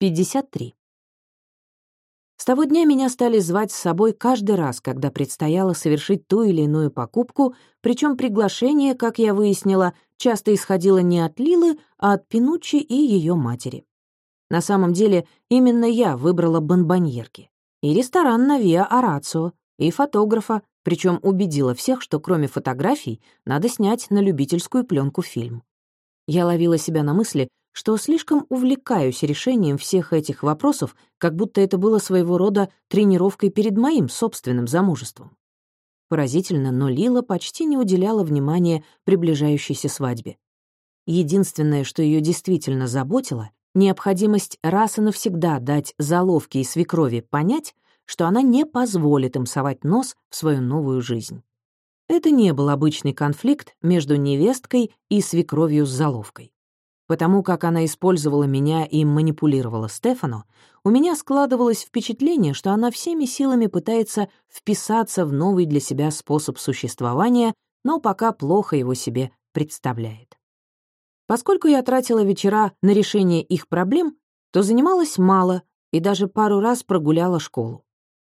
53. С того дня меня стали звать с собой каждый раз, когда предстояло совершить ту или иную покупку, причем приглашение, как я выяснила, часто исходило не от Лилы, а от Пинуччи и ее матери. На самом деле, именно я выбрала бонбоньерки. И ресторан на Виа Арацио, и фотографа, причем убедила всех, что кроме фотографий надо снять на любительскую пленку фильм. Я ловила себя на мысли, что слишком увлекаюсь решением всех этих вопросов, как будто это было своего рода тренировкой перед моим собственным замужеством. Поразительно, но Лила почти не уделяла внимания приближающейся свадьбе. Единственное, что ее действительно заботило, необходимость раз и навсегда дать заловке и свекрови понять, что она не позволит им совать нос в свою новую жизнь. Это не был обычный конфликт между невесткой и свекровью с заловкой. Потому как она использовала меня и манипулировала Стефану, у меня складывалось впечатление, что она всеми силами пытается вписаться в новый для себя способ существования, но пока плохо его себе представляет. Поскольку я тратила вечера на решение их проблем, то занималась мало и даже пару раз прогуляла школу.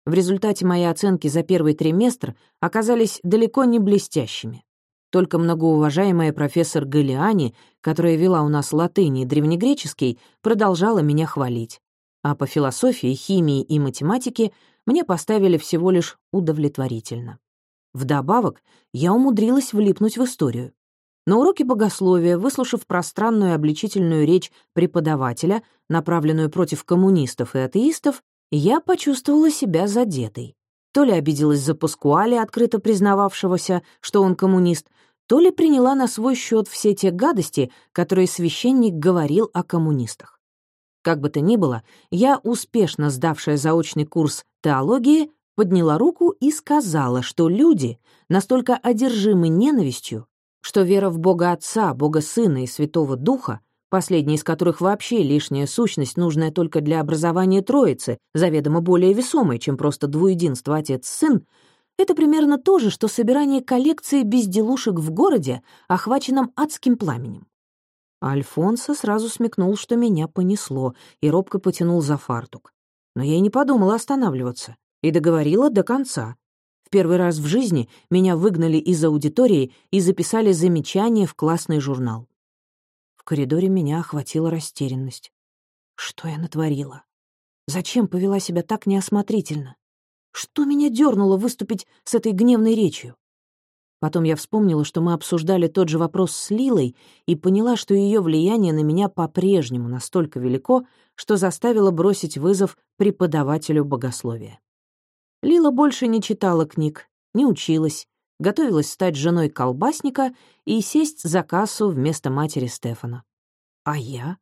В результате мои оценки за первый триместр оказались далеко не блестящими. Только многоуважаемая профессор Галиани, которая вела у нас латынь и древнегреческий, продолжала меня хвалить. А по философии, химии и математике мне поставили всего лишь удовлетворительно. Вдобавок, я умудрилась влипнуть в историю. На уроке богословия, выслушав пространную обличительную речь преподавателя, направленную против коммунистов и атеистов, я почувствовала себя задетой. То ли обиделась за Паскуали, открыто признававшегося, что он коммунист, то ли приняла на свой счет все те гадости, которые священник говорил о коммунистах. Как бы то ни было, я, успешно сдавшая заочный курс теологии, подняла руку и сказала, что люди настолько одержимы ненавистью, что вера в Бога Отца, Бога Сына и Святого Духа, последний из которых вообще лишняя сущность, нужная только для образования Троицы, заведомо более весомой, чем просто двуединство Отец-Сын, это примерно то же, что собирание коллекции безделушек в городе, охваченном адским пламенем. Альфонсо сразу смекнул, что меня понесло, и робко потянул за фартук. Но я и не подумала останавливаться, и договорила до конца. В первый раз в жизни меня выгнали из аудитории и записали замечание в классный журнал. В коридоре меня охватила растерянность. Что я натворила? Зачем повела себя так неосмотрительно? Что меня дернуло выступить с этой гневной речью? Потом я вспомнила, что мы обсуждали тот же вопрос с Лилой и поняла, что ее влияние на меня по-прежнему настолько велико, что заставило бросить вызов преподавателю богословия. Лила больше не читала книг, не училась, готовилась стать женой колбасника и сесть за кассу вместо матери Стефана. А я?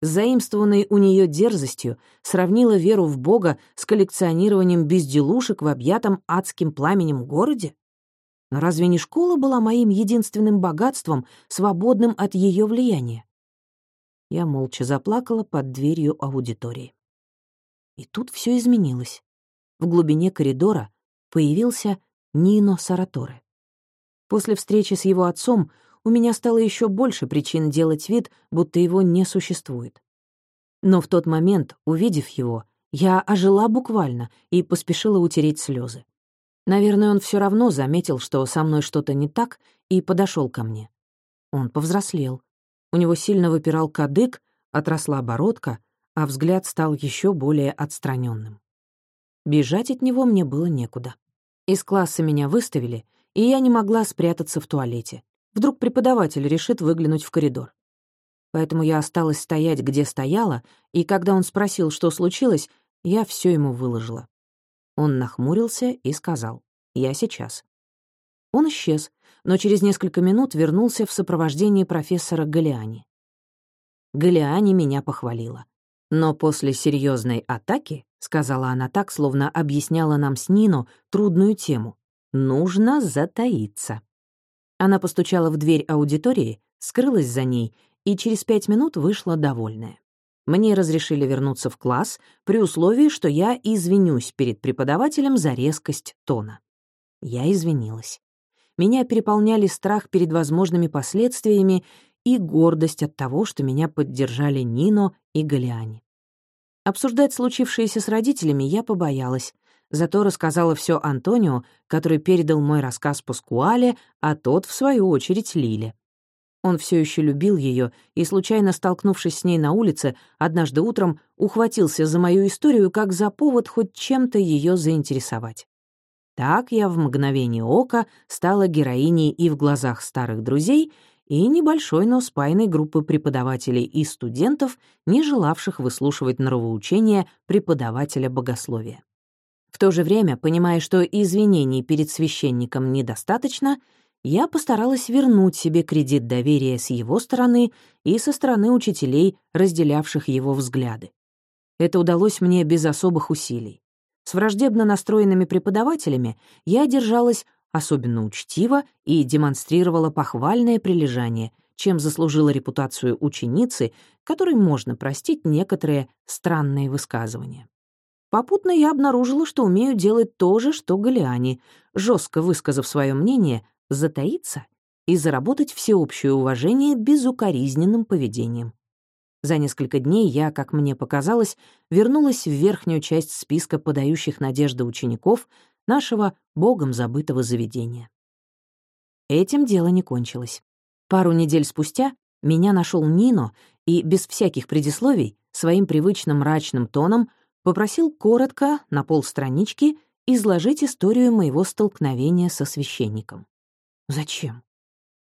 Заимствованной у нее дерзостью сравнила веру в Бога с коллекционированием безделушек в объятом адским пламенем городе? Но разве не школа была моим единственным богатством, свободным от ее влияния? Я молча заплакала под дверью аудитории. И тут все изменилось. В глубине коридора появился Нино Сараторе. После встречи с его отцом у меня стало еще больше причин делать вид, будто его не существует. Но в тот момент, увидев его, я ожила буквально и поспешила утереть слезы. Наверное, он все равно заметил, что со мной что-то не так, и подошел ко мне. Он повзрослел. У него сильно выпирал кадык, отросла бородка, а взгляд стал еще более отстраненным. Бежать от него мне было некуда. Из класса меня выставили, и я не могла спрятаться в туалете. Вдруг преподаватель решит выглянуть в коридор. Поэтому я осталась стоять, где стояла, и когда он спросил, что случилось, я все ему выложила. Он нахмурился и сказал «Я сейчас». Он исчез, но через несколько минут вернулся в сопровождении профессора Галиани. Галиани меня похвалила. Но после серьезной атаки, сказала она так, словно объясняла нам с Нино трудную тему, нужно затаиться. Она постучала в дверь аудитории, скрылась за ней и через пять минут вышла довольная. Мне разрешили вернуться в класс при условии, что я извинюсь перед преподавателем за резкость тона. Я извинилась. Меня переполняли страх перед возможными последствиями и гордость от того, что меня поддержали Нино и Галиани. Обсуждать случившееся с родителями я побоялась, зато рассказала все Антонио, который передал мой рассказ Паскуале, а тот, в свою очередь, Лиле. Он все еще любил ее и, случайно столкнувшись с ней на улице, однажды утром ухватился за мою историю как за повод хоть чем-то ее заинтересовать. Так я в мгновение ока стала героиней и в глазах старых друзей, и небольшой, но спайной группы преподавателей и студентов, не желавших выслушивать нравоучения преподавателя богословия. В то же время, понимая, что извинений перед священником недостаточно, я постаралась вернуть себе кредит доверия с его стороны и со стороны учителей, разделявших его взгляды. Это удалось мне без особых усилий. С враждебно настроенными преподавателями я держалась особенно учтиво и демонстрировала похвальное прилежание, чем заслужила репутацию ученицы, которой можно простить некоторые странные высказывания. Попутно я обнаружила, что умею делать то же, что Галиани, жестко высказав свое мнение, затаиться и заработать всеобщее уважение безукоризненным поведением. За несколько дней я, как мне показалось, вернулась в верхнюю часть списка подающих надежды учеников нашего богом забытого заведения. Этим дело не кончилось. Пару недель спустя меня нашел Нино и, без всяких предисловий, своим привычным мрачным тоном попросил коротко, на полстранички, изложить историю моего столкновения со священником. Зачем?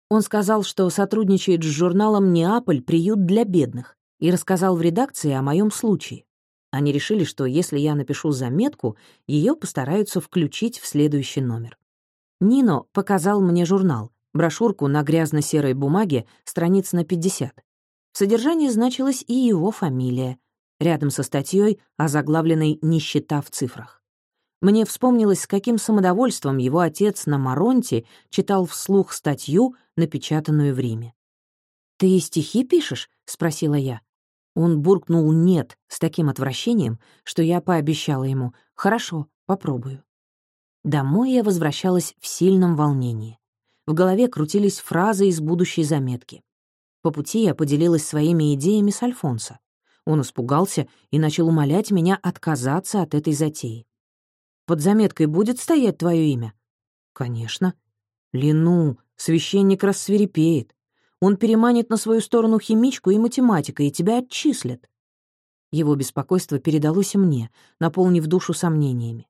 Он сказал, что сотрудничает с журналом «Неаполь. Приют для бедных» и рассказал в редакции о моем случае. Они решили, что если я напишу заметку, ее постараются включить в следующий номер. Нино показал мне журнал, брошюрку на грязно-серой бумаге, страниц на 50. В содержании значилась и его фамилия, рядом со статьей, озаглавленной «Нищета в цифрах». Мне вспомнилось, с каким самодовольством его отец на Маронте читал вслух статью, напечатанную в Риме. «Ты стихи пишешь?» — спросила я. Он буркнул «нет» с таким отвращением, что я пообещала ему «хорошо, попробую». Домой я возвращалась в сильном волнении. В голове крутились фразы из будущей заметки. По пути я поделилась своими идеями с Альфонсо. Он испугался и начал умолять меня отказаться от этой затеи. Под заметкой будет стоять твое имя? Конечно. Лину, священник рассверепеет. Он переманит на свою сторону химичку и математика, и тебя отчислят. Его беспокойство передалось и мне, наполнив душу сомнениями.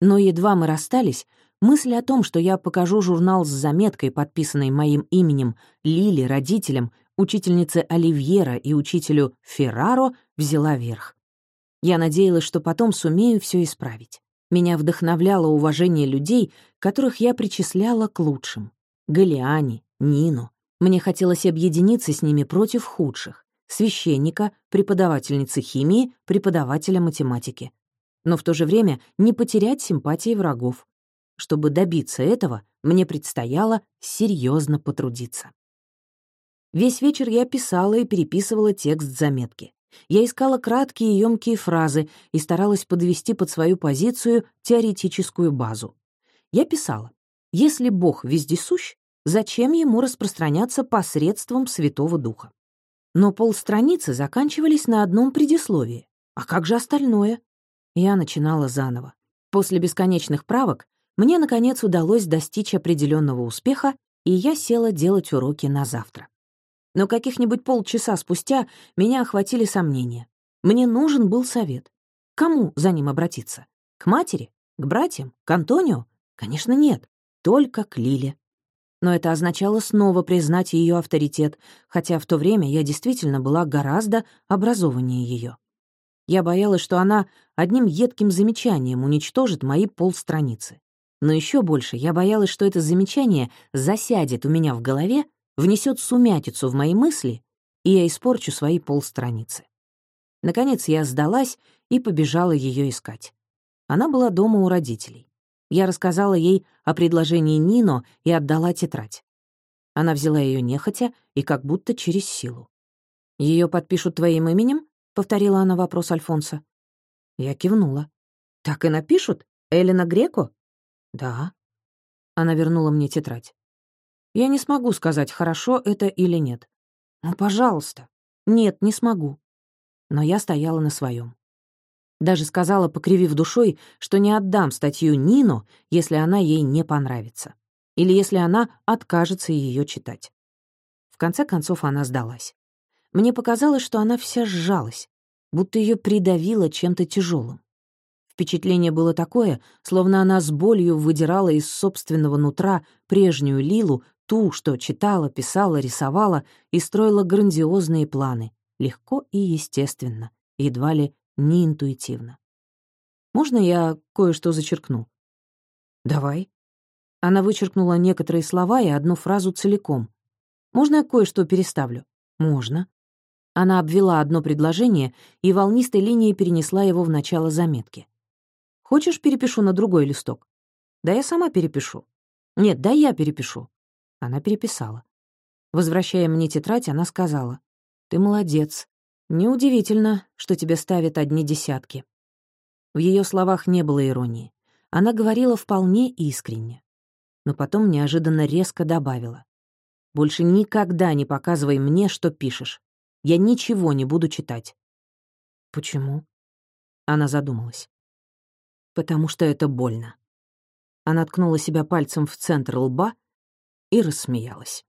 Но едва мы расстались, мысль о том, что я покажу журнал с заметкой, подписанной моим именем Лили родителям, учительнице Оливьера и учителю Ферраро, взяла верх. Я надеялась, что потом сумею все исправить. Меня вдохновляло уважение людей, которых я причисляла к лучшим. Галиани, Нину. Мне хотелось объединиться с ними против худших. Священника, преподавательницы химии, преподавателя математики. Но в то же время не потерять симпатии врагов. Чтобы добиться этого, мне предстояло серьезно потрудиться. Весь вечер я писала и переписывала текст заметки. Я искала краткие и емкие фразы и старалась подвести под свою позицию теоретическую базу. Я писала, если Бог вездесущ, зачем ему распространяться посредством Святого Духа? Но полстраницы заканчивались на одном предисловии. А как же остальное? Я начинала заново. После бесконечных правок мне, наконец, удалось достичь определенного успеха, и я села делать уроки на завтра. Но каких-нибудь полчаса спустя меня охватили сомнения. Мне нужен был совет. Кому за ним обратиться? К матери? К братьям? К Антонио? Конечно, нет. Только к Лиле. Но это означало снова признать ее авторитет, хотя в то время я действительно была гораздо образованнее ее. Я боялась, что она одним едким замечанием уничтожит мои полстраницы. Но еще больше я боялась, что это замечание засядет у меня в голове внесет сумятицу в мои мысли, и я испорчу свои полстраницы. Наконец я сдалась и побежала ее искать. Она была дома у родителей. Я рассказала ей о предложении Нино и отдала тетрадь. Она взяла ее нехотя и как будто через силу. Ее подпишут твоим именем?» — повторила она вопрос Альфонса. Я кивнула. «Так и напишут? Элена Греко?» «Да». Она вернула мне тетрадь. Я не смогу сказать, хорошо это или нет. Ну, пожалуйста. Нет, не смогу. Но я стояла на своем. Даже сказала, покривив душой, что не отдам статью Нину, если она ей не понравится. Или если она откажется ее читать. В конце концов она сдалась. Мне показалось, что она вся сжалась, будто ее придавило чем-то тяжелым. Впечатление было такое, словно она с болью выдирала из собственного нутра прежнюю Лилу, ту, что читала, писала, рисовала и строила грандиозные планы, легко и естественно, едва ли неинтуитивно. «Можно я кое-что зачеркну?» «Давай». Она вычеркнула некоторые слова и одну фразу целиком. «Можно я кое-что переставлю?» «Можно». Она обвела одно предложение и волнистой линией перенесла его в начало заметки. «Хочешь, перепишу на другой листок?» «Да я сама перепишу». «Нет, да я перепишу». Она переписала. Возвращая мне тетрадь, она сказала, «Ты молодец. Неудивительно, что тебе ставят одни десятки. В ее словах не было иронии. Она говорила вполне искренне. Но потом неожиданно резко добавила. «Больше никогда не показывай мне, что пишешь. Я ничего не буду читать». «Почему?» Она задумалась. «Потому что это больно». Она ткнула себя пальцем в центр лба и рассмеялась.